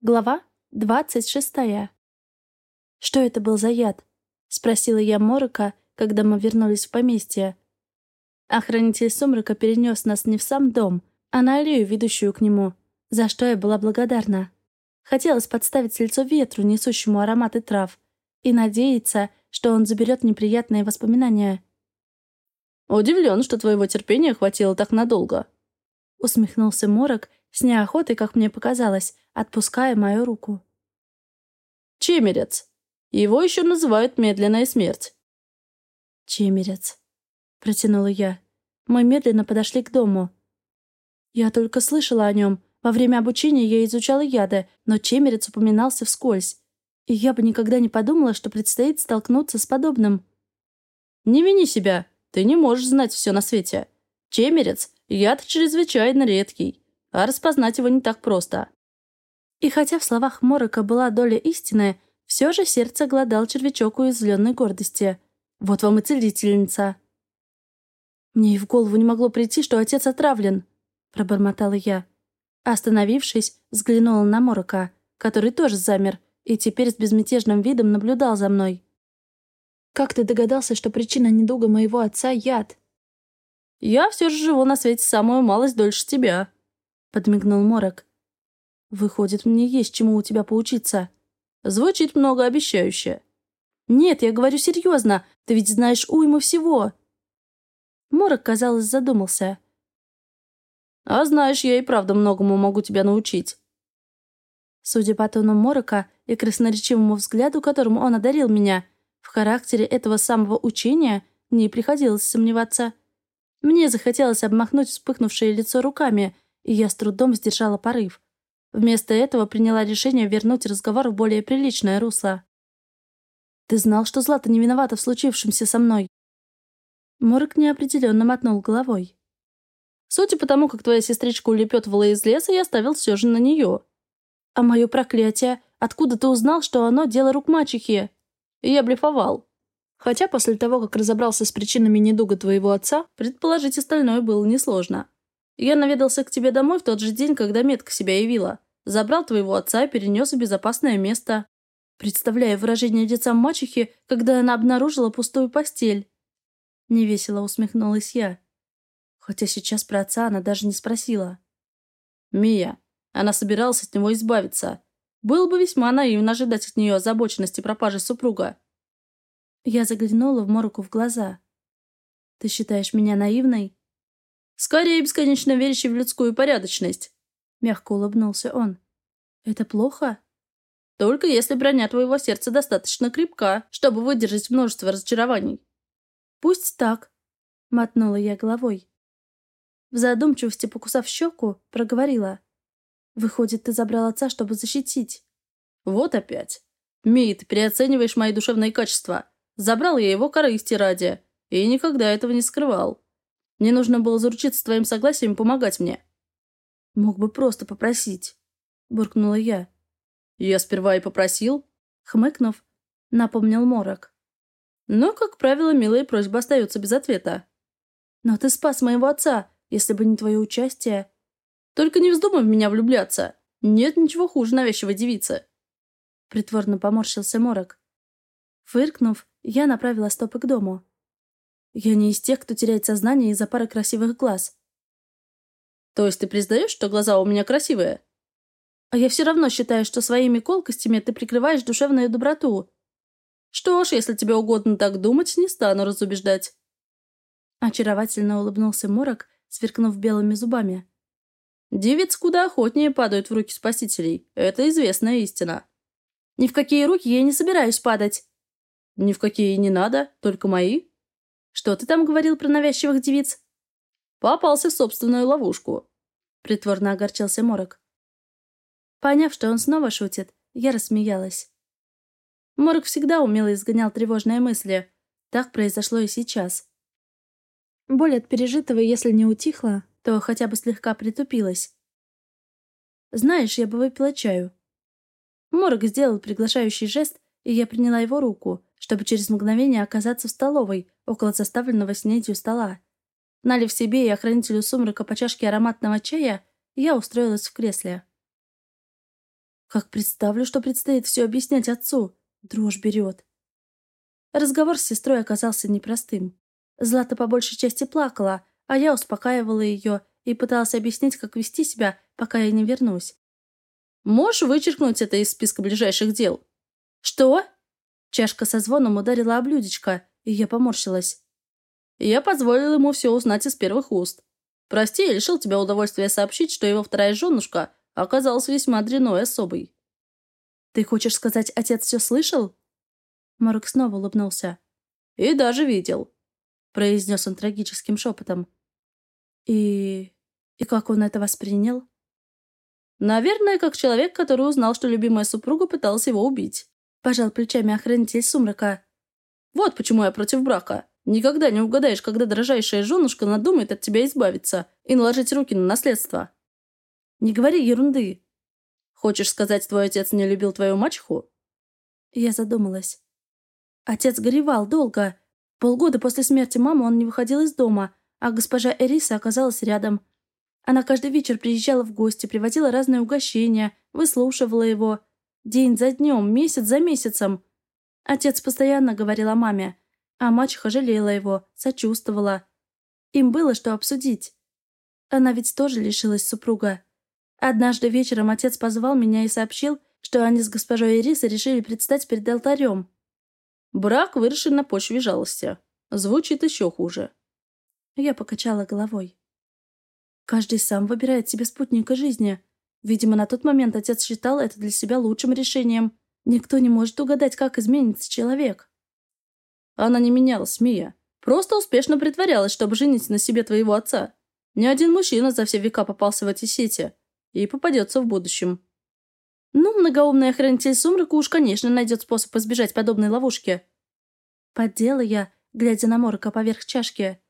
Глава двадцать шестая. «Что это был за яд?» — спросила я Морока, когда мы вернулись в поместье. Охранитель сумрака перенес нас не в сам дом, а на аллею, ведущую к нему, за что я была благодарна. Хотелось подставить лицо ветру, несущему ароматы трав, и надеяться, что он заберет неприятные воспоминания. «Удивлен, что твоего терпения хватило так надолго», — усмехнулся Морок, с неохотой, как мне показалось, отпуская мою руку. «Чемерец. Его еще называют медленная смерть». «Чемерец», — протянула я. Мы медленно подошли к дому. Я только слышала о нем. Во время обучения я изучала яды, но чемерец упоминался вскользь. И я бы никогда не подумала, что предстоит столкнуться с подобным. «Не вини себя. Ты не можешь знать все на свете. Чемерец — яд чрезвычайно редкий, а распознать его не так просто. И хотя в словах Морока была доля истины, все же сердце гладал червячок уязвленной гордости. Вот вам и целительница. «Мне и в голову не могло прийти, что отец отравлен», — пробормотала я. Остановившись, взглянула на Морока, который тоже замер и теперь с безмятежным видом наблюдал за мной. «Как ты догадался, что причина недуга моего отца — яд?» «Я все же живу на свете самую малость дольше тебя», — подмигнул Морок. «Выходит, мне есть чему у тебя поучиться». «Звучит многообещающе». «Нет, я говорю серьезно. Ты ведь знаешь уйму всего». Морок, казалось, задумался. «А знаешь, я и правда многому могу тебя научить». Судя по тону Морока и красноречивому взгляду, которым он одарил меня, в характере этого самого учения не приходилось сомневаться. Мне захотелось обмахнуть вспыхнувшее лицо руками, и я с трудом сдержала порыв. Вместо этого приняла решение вернуть разговор в более приличное русло. «Ты знал, что Злата не виновата в случившемся со мной?» Морок неопределенно мотнул головой. «Судя по тому, как твоя сестричка улепетывала из леса, я ставил все же на нее». «А мое проклятие? Откуда ты узнал, что оно дело рук мачехи?» «Я блефовал. Хотя после того, как разобрался с причинами недуга твоего отца, предположить остальное было несложно. Я наведался к тебе домой в тот же день, когда метка себя явила. Забрал твоего отца и перенес в безопасное место. Представляю выражение лица мачехи, когда она обнаружила пустую постель. Невесело усмехнулась я. Хотя сейчас про отца она даже не спросила. «Мия, она собиралась от него избавиться. Было бы весьма наивно ожидать от нее озабоченности пропажи супруга». Я заглянула в Мороку в глаза. «Ты считаешь меня наивной?» Скорее, бесконечно верящий в людскую порядочность. Мягко улыбнулся он. Это плохо? Только если броня твоего сердца достаточно крепка, чтобы выдержать множество разочарований. Пусть так, мотнула я головой. В задумчивости, покусав щеку, проговорила. Выходит, ты забрал отца, чтобы защитить. Вот опять. Ми, ты переоцениваешь мои душевные качества. Забрал я его корысти ради. И никогда этого не скрывал. Мне нужно было заручиться твоим согласием помогать мне». «Мог бы просто попросить», — буркнула я. «Я сперва и попросил», — хмыкнув, напомнил Морок. «Но, как правило, милые просьбы остаются без ответа». «Но ты спас моего отца, если бы не твое участие». «Только не вздумай в меня влюбляться. Нет ничего хуже навязчивой девицы». Притворно поморщился Морок. Фыркнув, я направила стопы к дому. Я не из тех, кто теряет сознание из-за пары красивых глаз. То есть ты признаешь, что глаза у меня красивые? А я все равно считаю, что своими колкостями ты прикрываешь душевную доброту. Что ж, если тебе угодно так думать, не стану разубеждать. Очаровательно улыбнулся Морок, сверкнув белыми зубами. Девиц куда охотнее падают в руки спасителей. Это известная истина. Ни в какие руки я не собираюсь падать. Ни в какие не надо, только мои. Что ты там говорил про навязчивых девиц?» «Попался в собственную ловушку», — притворно огорчился Морок. Поняв, что он снова шутит, я рассмеялась. Морок всегда умело изгонял тревожные мысли. Так произошло и сейчас. Боль от пережитого, если не утихла, то хотя бы слегка притупилась. «Знаешь, я бы выпила чаю». Морок сделал приглашающий жест, и я приняла его руку, чтобы через мгновение оказаться в столовой, около заставленного снедью стола. Налив себе и охранителю сумрака по чашке ароматного чая, я устроилась в кресле. Как представлю, что предстоит все объяснять отцу. Дрожь берет. Разговор с сестрой оказался непростым. Злата по большей части плакала, а я успокаивала ее и пыталась объяснить, как вести себя, пока я не вернусь. «Можешь вычеркнуть это из списка ближайших дел?» «Что?» Чашка со звоном ударила об блюдечко, и я поморщилась. Я позволил ему все узнать из первых уст. Прости, я лишил тебя удовольствия сообщить, что его вторая женушка оказалась весьма дряной особой. «Ты хочешь сказать, отец все слышал?» Морок снова улыбнулся. «И даже видел», — произнес он трагическим шепотом. «И... и как он это воспринял?» «Наверное, как человек, который узнал, что любимая супруга пыталась его убить», — пожал плечами охранитель сумрака. «Вот почему я против брака. Никогда не угадаешь, когда дрожайшая женушка надумает от тебя избавиться и наложить руки на наследство». «Не говори ерунды», Хочешь сказать, твой отец не любил твою мачеху?» Я задумалась. Отец горевал долго. Полгода после смерти мамы он не выходил из дома, а госпожа Эриса оказалась рядом. Она каждый вечер приезжала в гости, приводила разные угощения, выслушивала его. День за днем, месяц за месяцем. Отец постоянно говорил о маме, а мачеха жалела его, сочувствовала. Им было что обсудить. Она ведь тоже лишилась супруга. Однажды вечером отец позвал меня и сообщил, что они с госпожой Ирисой решили предстать перед алтарем. Брак выросший на почве жалости. Звучит еще хуже. Я покачала головой. Каждый сам выбирает себе спутника жизни. Видимо, на тот момент отец считал это для себя лучшим решением. Никто не может угадать, как изменится человек. Она не менялась, Мия. Просто успешно притворялась, чтобы женить на себе твоего отца. Ни один мужчина за все века попался в эти сети и попадется в будущем. Ну, многоумный охранитель сумрака уж, конечно, найдет способ избежать подобной ловушки. Поддела я, глядя на Морока поверх чашки.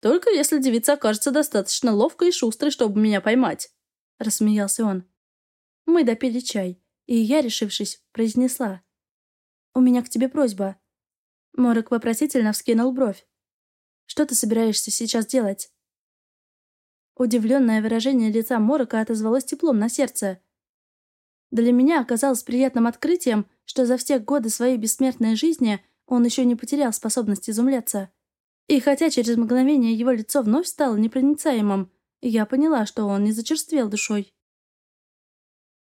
Только если девица окажется достаточно ловкой и шустрой, чтобы меня поймать. Рассмеялся он. Мы допили чай, и я, решившись, произнесла. «У меня к тебе просьба». Морок вопросительно вскинул бровь. «Что ты собираешься сейчас делать?» Удивленное выражение лица Морока отозвалось теплом на сердце. Для меня оказалось приятным открытием, что за все годы своей бессмертной жизни он еще не потерял способность изумляться. И хотя через мгновение его лицо вновь стало непроницаемым, я поняла, что он не зачерствел душой.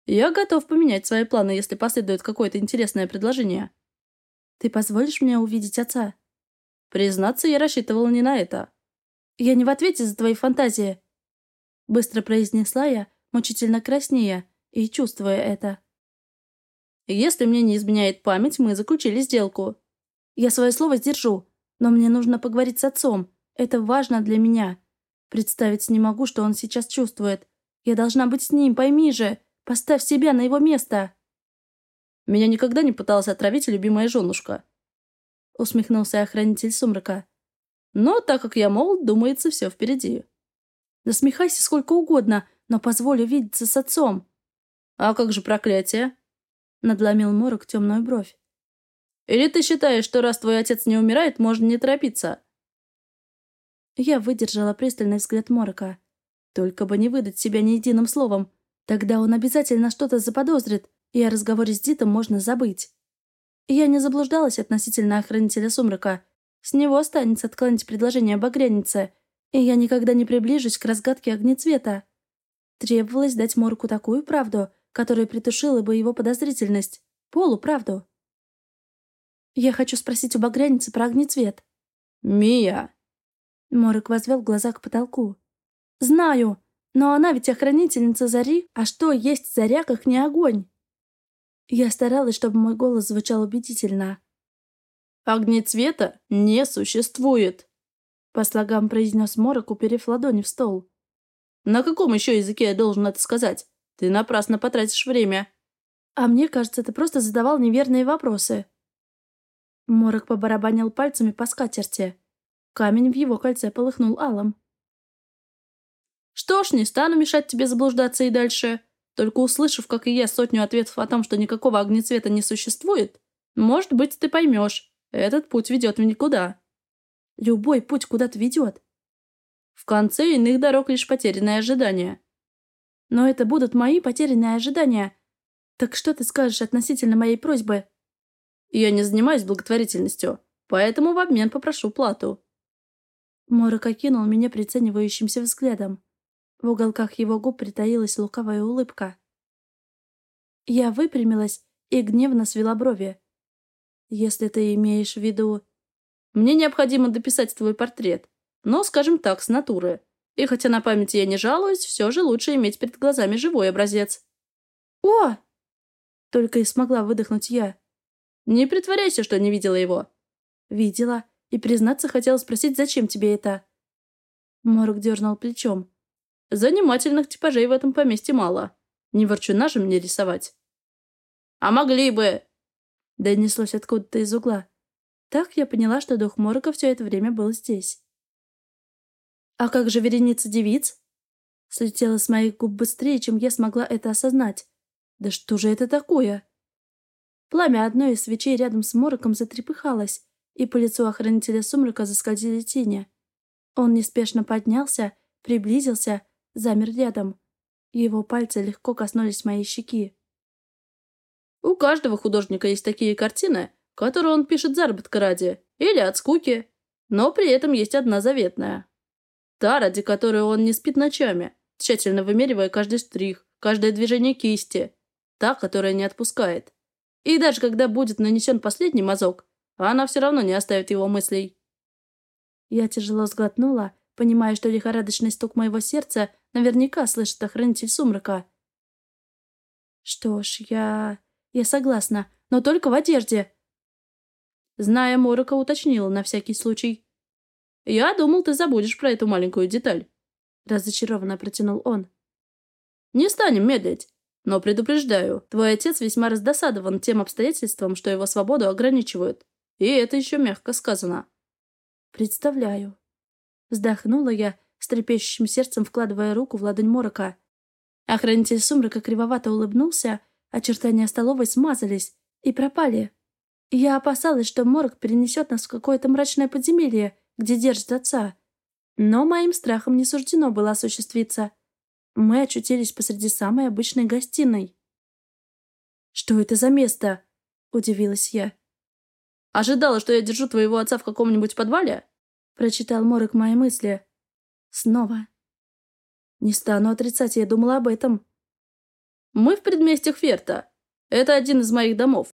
«Я готов поменять свои планы, если последует какое-то интересное предложение». «Ты позволишь мне увидеть отца?» «Признаться, я рассчитывала не на это». «Я не в ответе за твои фантазии», Быстро произнесла я, мучительно краснея, и чувствуя это. «Если мне не изменяет память, мы заключили сделку». «Я свое слово сдержу, но мне нужно поговорить с отцом. Это важно для меня. Представить не могу, что он сейчас чувствует. Я должна быть с ним, пойми же. Поставь себя на его место». «Меня никогда не пыталась отравить любимая женушка», — усмехнулся охранитель сумрака. «Но так как я молод, думается, все впереди». Насмехайся сколько угодно, но позволь увидеться с отцом. А как же проклятие? Надломил Морок темную бровь. Или ты считаешь, что раз твой отец не умирает, можно не торопиться? Я выдержала пристальный взгляд Морока. Только бы не выдать себя ни единым словом. Тогда он обязательно что-то заподозрит, и о разговоре с Дитом можно забыть. Я не заблуждалась относительно охранителя сумрака. С него останется отклонить предложение багряницы, и я никогда не приближусь к разгадке огнецвета. Требовалось дать Морку такую правду, которая притушила бы его подозрительность. Полуправду. Я хочу спросить у багряницы про огнецвет. «Мия!» Морок возвел глаза к потолку. «Знаю, но она ведь охранительница Зари, а что есть Заря, как не огонь?» Я старалась, чтобы мой голос звучал убедительно. «Огнецвета не существует!» По слогам произнес Морок, уперев ладони в стол. «На каком еще языке я должен это сказать? Ты напрасно потратишь время». «А мне кажется, ты просто задавал неверные вопросы». Морок побарабанил пальцами по скатерти. Камень в его кольце полыхнул алым. «Что ж, не стану мешать тебе заблуждаться и дальше. Только услышав, как и я, сотню ответов о том, что никакого огнецвета не существует, может быть, ты поймешь, этот путь ведет в никуда». Любой путь куда-то ведет. В конце иных дорог лишь потерянные ожидания. Но это будут мои потерянные ожидания. «Так что ты скажешь относительно моей просьбы?» «Я не занимаюсь благотворительностью, поэтому в обмен попрошу плату». Морок окинул меня приценивающимся взглядом. В уголках его губ притаилась лукавая улыбка. Я выпрямилась и гневно свела брови. «Если ты имеешь в виду...» «Мне необходимо дописать твой портрет, но, скажем так, с натуры. И хотя на памяти я не жалуюсь, все же лучше иметь перед глазами живой образец». «О!» Только и смогла выдохнуть я. «Не притворяйся, что не видела его». «Видела. И, признаться, хотела спросить, зачем тебе это?» Морок дернул плечом. «Занимательных типажей в этом поместье мало. Не ворчуна же мне рисовать». «А могли бы!» Донеслось откуда-то из угла. Так я поняла, что дух Морока все это время был здесь. «А как же вереница девиц?» Слетела с моих губ быстрее, чем я смогла это осознать. «Да что же это такое?» Пламя одной из свечей рядом с мороком затрепыхалось, и по лицу охранителя сумрака заскользили тени. Он неспешно поднялся, приблизился, замер рядом. Его пальцы легко коснулись моей щеки. «У каждого художника есть такие картины, которые он пишет заработка ради, или от скуки, но при этом есть одна заветная. Та, ради которой он не спит ночами, тщательно вымеривая каждый штрих, каждое движение кисти. Та, которая не отпускает. И даже когда будет нанесен последний мазок, она все равно не оставит его мыслей. Я тяжело сглотнула, понимая, что лихорадочный стук моего сердца наверняка слышит охранитель сумрака. Что ж, я... я согласна, но только в одежде. Зная Морока, уточнила на всякий случай. «Я думал, ты забудешь про эту маленькую деталь», — разочарованно протянул он. «Не станем медлить. Но предупреждаю, твой отец весьма раздосадован тем обстоятельством, что его свободу ограничивают. И это еще мягко сказано». «Представляю». Вздохнула я, с трепещущим сердцем вкладывая руку в ладонь Морока. Охранитель сумрака кривовато улыбнулся, очертания столовой смазались и пропали. Я опасалась, что Морок перенесет нас в какое-то мрачное подземелье, где держит отца. Но моим страхом не суждено было осуществиться. Мы очутились посреди самой обычной гостиной. «Что это за место?» — удивилась я. «Ожидала, что я держу твоего отца в каком-нибудь подвале?» — прочитал Морок мои мысли. Снова. Не стану отрицать, я думала об этом. «Мы в предместьях Ферта. Это один из моих домов».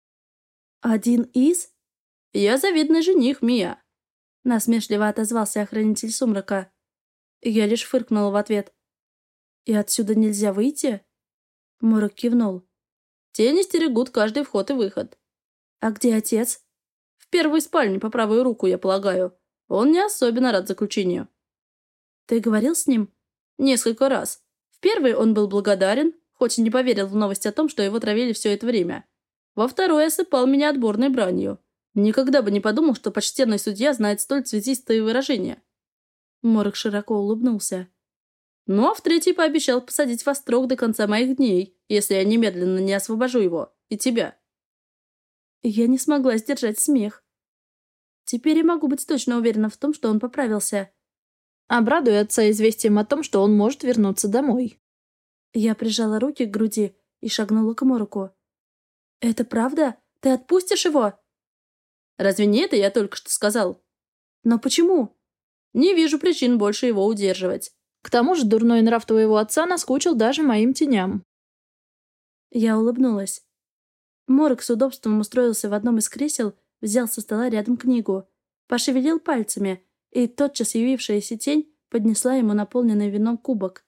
«Один из?» «Я завидный жених, Мия. Насмешливо отозвался охранитель сумрака. Я лишь фыркнула в ответ. «И отсюда нельзя выйти?» Морок кивнул. «Тени стерегут каждый вход и выход». «А где отец?» «В первой спальне по правую руку, я полагаю. Он не особенно рад заключению». «Ты говорил с ним?» «Несколько раз. В первый он был благодарен, хоть и не поверил в новость о том, что его травили все это время. Во второй осыпал меня отборной бранью. Никогда бы не подумал, что почтенный судья знает столь цветистые выражения. Морок широко улыбнулся. Ну а в третий пообещал посадить во строк до конца моих дней, если я немедленно не освобожу его. И тебя. Я не смогла сдержать смех. Теперь я могу быть точно уверена в том, что он поправился. Обрадуй отца известием о том, что он может вернуться домой. Я прижала руки к груди и шагнула к Мороку. «Это правда? Ты отпустишь его?» Разве не это я только что сказал? Но почему? Не вижу причин больше его удерживать. К тому же дурной нрав твоего отца наскучил даже моим теням. Я улыбнулась. Морок с удобством устроился в одном из кресел, взял со стола рядом книгу, пошевелил пальцами, и тотчас явившаяся тень поднесла ему наполненный вином кубок.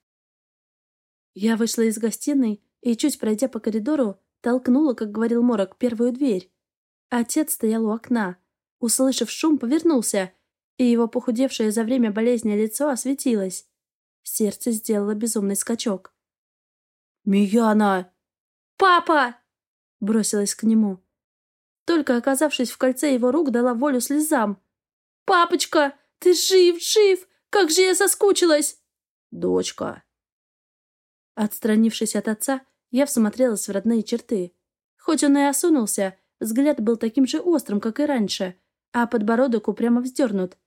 Я вышла из гостиной и, чуть пройдя по коридору, толкнула, как говорил Морок, первую дверь. Отец стоял у окна. Услышав шум, повернулся, и его похудевшее за время болезни лицо осветилось. Сердце сделало безумный скачок. «Мияна!» «Папа!» — бросилась к нему. Только оказавшись в кольце его рук, дала волю слезам. «Папочка, ты жив, жив! Как же я соскучилась!» «Дочка!» Отстранившись от отца, я всмотрелась в родные черты. Хоть он и осунулся, Взгляд был таким же острым, как и раньше, а подбородок упрямо вздернут.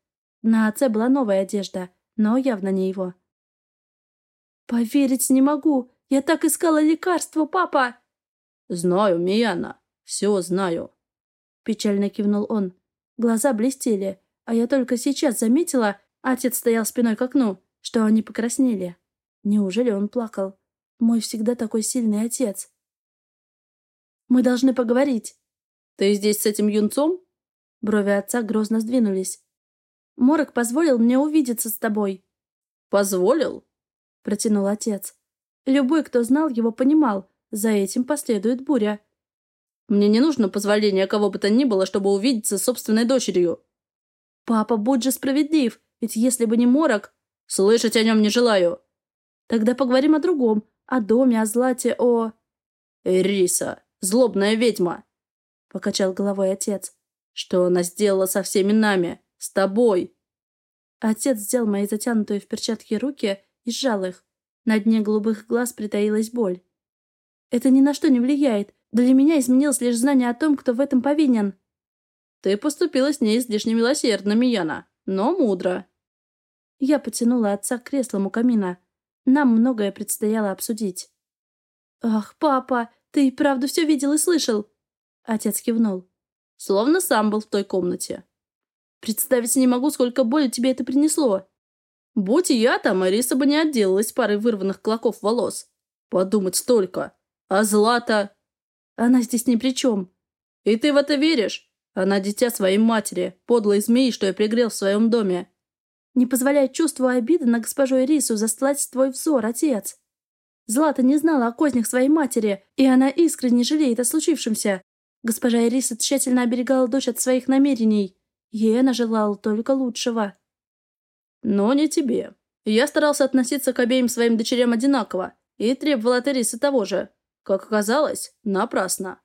На отце была новая одежда, но явно не его. «Поверить не могу! Я так искала лекарство, папа!» «Знаю, Мияна, все знаю», — печально кивнул он. Глаза блестели, а я только сейчас заметила, отец стоял спиной к окну, что они покраснели. Неужели он плакал? Мой всегда такой сильный отец. «Мы должны поговорить». «Ты здесь с этим юнцом?» Брови отца грозно сдвинулись. «Морок позволил мне увидеться с тобой». «Позволил?» — протянул отец. Любой, кто знал его, понимал, за этим последует буря. «Мне не нужно позволения кого бы то ни было, чтобы увидеться с собственной дочерью». «Папа, будь же справедлив, ведь если бы не Морок...» «Слышать о нем не желаю». «Тогда поговорим о другом, о доме, о злате, о...» «Эриса, злобная ведьма!» — покачал головой отец. «Что она сделала со всеми нами? С тобой?» Отец взял мои затянутые в перчатки руки и сжал их. На дне голубых глаз притаилась боль. «Это ни на что не влияет. Для меня изменилось лишь знание о том, кто в этом повинен». «Ты поступила с ней излишне милосердно, Мияна, но мудро». Я потянула отца к креслам у камина. Нам многое предстояло обсудить. «Ах, папа, ты и правда все видел и слышал?» Отец кивнул. «Словно сам был в той комнате. Представить не могу, сколько боли тебе это принесло. Будь я там, Ариса бы не отделалась парой вырванных клоков волос. Подумать только. А Злата... Она здесь ни при чем. И ты в это веришь? Она дитя своей матери, подлой змеи, что я пригрел в своем доме. Не позволяй чувству обиды на госпожу Ирису застлать твой взор, отец. Злата не знала о кознях своей матери, и она искренне жалеет о случившемся. Госпожа Ириса тщательно оберегала дочь от своих намерений. Ей она желала только лучшего. Но не тебе. Я старался относиться к обеим своим дочерям одинаково и требовал от Ирисы того же. Как оказалось, напрасно.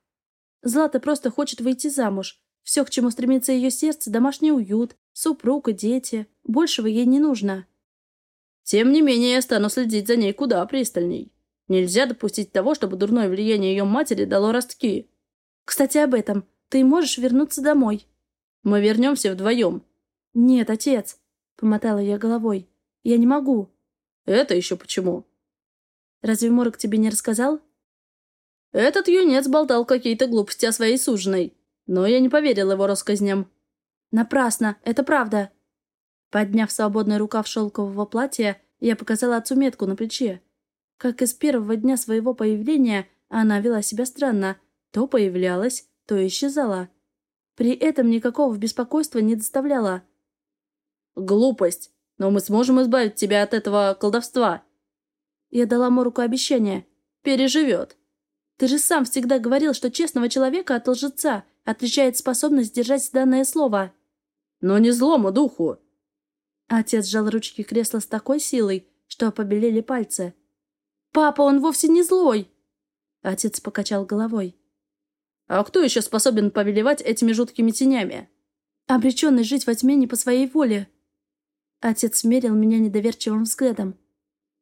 Злата просто хочет выйти замуж. Все, к чему стремится ее сердце, домашний уют, супруг и дети. Большего ей не нужно. Тем не менее, я стану следить за ней куда пристальней. Нельзя допустить того, чтобы дурное влияние ее матери дало ростки. Кстати, об этом. Ты можешь вернуться домой. Мы вернемся вдвоем. Нет, отец. Помотала я головой. Я не могу. Это еще почему? Разве Морок тебе не рассказал? Этот юнец болтал какие-то глупости о своей суженой. Но я не поверил его рассказням. Напрасно, это правда. Подняв свободный рукав шелкового платья, я показала отцу метку на плече. Как и с первого дня своего появления, она вела себя странно. То появлялась, то исчезала. При этом никакого беспокойства не доставляла. «Глупость! Но мы сможем избавить тебя от этого колдовства!» Я дала Моруку обещание. «Переживет!» «Ты же сам всегда говорил, что честного человека от лжеца отличает способность держать данное слово!» «Но не злому духу!» Отец сжал ручки кресла с такой силой, что побелели пальцы. «Папа, он вовсе не злой!» Отец покачал головой. «А кто еще способен повелевать этими жуткими тенями?» «Обреченный жить во тьме не по своей воле», Отец смерил меня недоверчивым взглядом.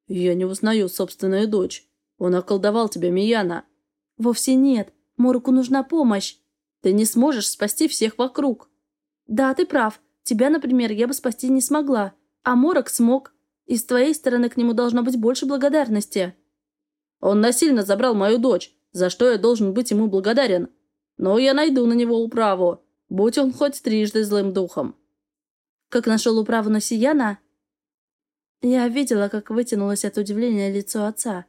«Я не узнаю собственную дочь. Он околдовал тебя, Мияна». «Вовсе нет. Моруку нужна помощь. Ты не сможешь спасти всех вокруг». «Да, ты прав. Тебя, например, я бы спасти не смогла. А Морок смог. И с твоей стороны к нему должно быть больше благодарности». «Он насильно забрал мою дочь, за что я должен быть ему благодарен. Но я найду на него управу, будь он хоть трижды злым духом». Как нашел управу на Сияна? Я видела, как вытянулось от удивления лицо отца.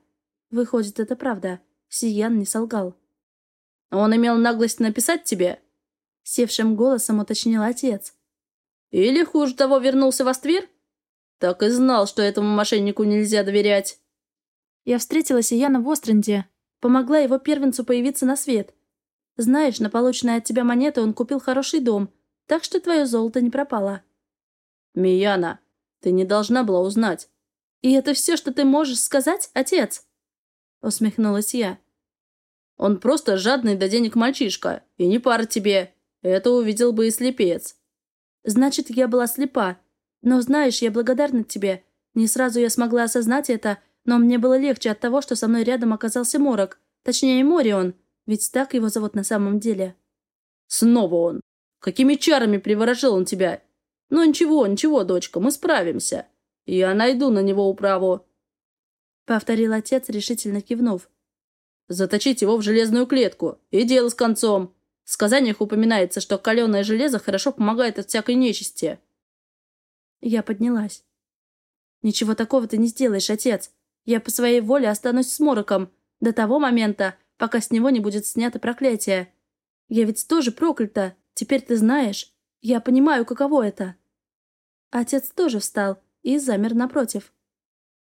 Выходит, это правда. Сиян не солгал. «Он имел наглость написать тебе?» Севшим голосом уточнил отец. «Или, хуже того, вернулся в Аствир?» «Так и знал, что этому мошеннику нельзя доверять». Я встретила Сияна в Остренде. Помогла его первенцу появиться на свет. Знаешь, на полученные от тебя монеты он купил хороший дом, так что твое золото не пропало. «Мияна, ты не должна была узнать». «И это все, что ты можешь сказать, отец?» Усмехнулась я. «Он просто жадный до денег мальчишка, и не пара тебе. Это увидел бы и слепец». «Значит, я была слепа. Но знаешь, я благодарна тебе. Не сразу я смогла осознать это, но мне было легче от того, что со мной рядом оказался Морок. Точнее, Морион. Ведь так его зовут на самом деле». «Снова он! Какими чарами приворожил он тебя? «Ну ничего, ничего, дочка, мы справимся. Я найду на него управу», — повторил отец, решительно кивнув. Заточить его в железную клетку. И дело с концом. В сказаниях упоминается, что каленое железо хорошо помогает от всякой нечисти. Я поднялась. «Ничего такого ты не сделаешь, отец. Я по своей воле останусь с Мороком до того момента, пока с него не будет снято проклятие. Я ведь тоже проклята, теперь ты знаешь. Я понимаю, каково это». Отец тоже встал и замер напротив.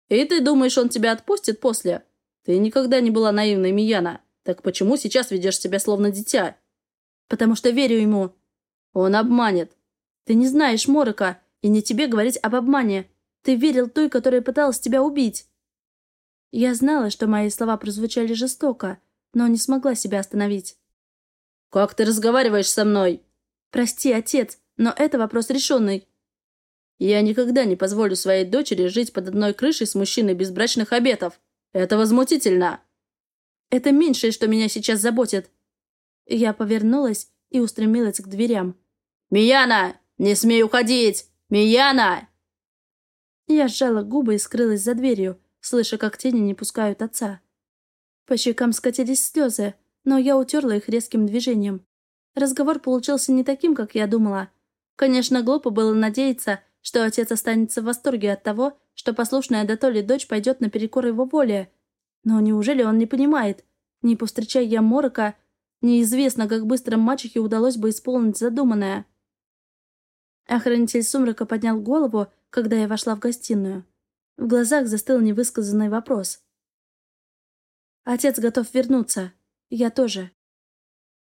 «И ты думаешь, он тебя отпустит после? Ты никогда не была наивной, Мияна. Так почему сейчас ведешь себя словно дитя?» «Потому что верю ему». «Он обманет». «Ты не знаешь Морока, и не тебе говорить об обмане. Ты верил той, которая пыталась тебя убить». Я знала, что мои слова прозвучали жестоко, но не смогла себя остановить. «Как ты разговариваешь со мной?» «Прости, отец, но это вопрос решенный. Я никогда не позволю своей дочери жить под одной крышей с мужчиной без брачных обетов. Это возмутительно. Это меньшее, что меня сейчас заботит. Я повернулась и устремилась к дверям. «Мияна! Не смей уходить! Мияна!» Я сжала губы и скрылась за дверью, слыша, как тени не пускают отца. По щекам скатились слезы, но я утерла их резким движением. Разговор получился не таким, как я думала. Конечно, глупо было надеяться, что отец останется в восторге от того, что послушная Датоли дочь пойдет наперекор его воле. Но неужели он не понимает? Не повстречая я Морока, неизвестно, как быстро мачехе удалось бы исполнить задуманное. Охранитель сумрака поднял голову, когда я вошла в гостиную. В глазах застыл невысказанный вопрос. «Отец готов вернуться. Я тоже».